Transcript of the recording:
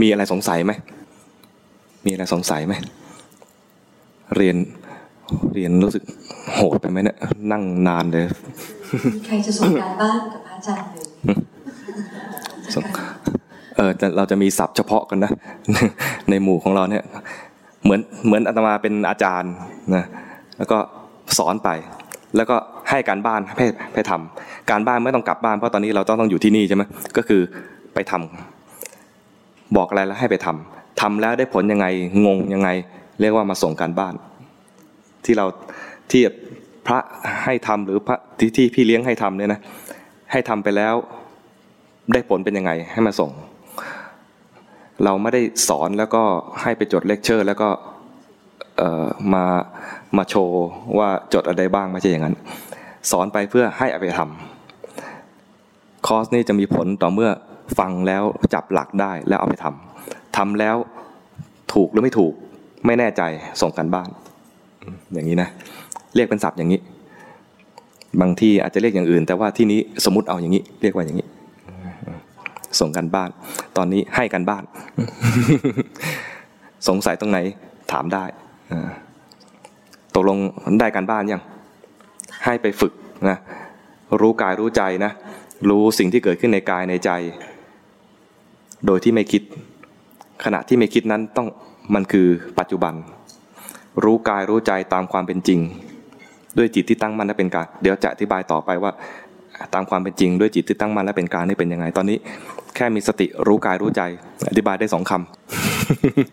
มีอะไรสงสัยไหม มีอะไรสงสัยไหม เรียน เรียนรู้สึกโหดไปไหมเนี่ย นั่งนานเลย มีใครจะส่งการบ้านกับอาจารย์เลยเออเราจะมีศัพท์เฉพาะกันนะ ในหมู่ของเราเนี่ย เหมือน เหมือนอาตมาเป็นอาจารย์นะ แล้วก็สอนไป แล้วก็ให้การบ้านให้ให้ทำการบ้านไม่ต้องกลับบ้านเพราะตอนนี้เราต้องต้องอยู่ที่นี่ใช่ไหมก็คือไปทำ บอกอะไรแล้วให้ไปทำทำแล้วได้ผลยังไงงงยังไง เรียกว่ามาส่งการบ้าน ที่เราที่พระให้ทำหรือพระที่ที่พี่เลี้ยงให้ทำเนี่ยนะให้ทำไปแล้วได้ผลเป็นยังไงให้มาส่ง เราไม่ได้สอนแล้วก็ให้ไปจดเลคเชอร์ แล้วก็มามาโชว์ว่าจดอะไรบ้างไม่ใช่อย่างนั้น สอนไปเพื่อให้เอาไปทำคอร์สนี้จะมีผลต่อเมื่อ ฟังแล้วจับหลักได้แล้วเอาไปทำทำแล้วถูกหรือไม่ถูก ไม่แน่ใจส่งกันบ้าน อย่างนี้นะ เรียกเป็นศัพท์อย่างนี้ บางที่อาจจะเรียกอย่างอื่น แต่ว่าที่นี้สมมติเอาอย่างนี้ เรียกว่าอย่างนี้ ส่งกันบ้าน ตอนนี้ให้กันบ้าน สงสัยตรงไหนถามได้ตกลงได้การบ้านยัง ให้ไปฝึกนะรู้กายรู้ใจนะ รู้สิ่งที่เกิดขึ้นในกายในใจ โดยที่ไม่คิด ขณะที่ไม่คิดนั้นต้องมันคือปัจจุบัน รู้กายรู้ใจตามความเป็นจริง ด้วยจิตที่ตั้งมั่นและเป็นกลางเดี๋ยวจะอธิบายต่อไปว่า ตามความเป็นจริง ด้วยจิตที่ตั้งมั่นและเป็นกลางนี่เป็นยังไง ตอนนี้ แค่มีสติรู้กายรู้ใจ อธิบายได้สองคำ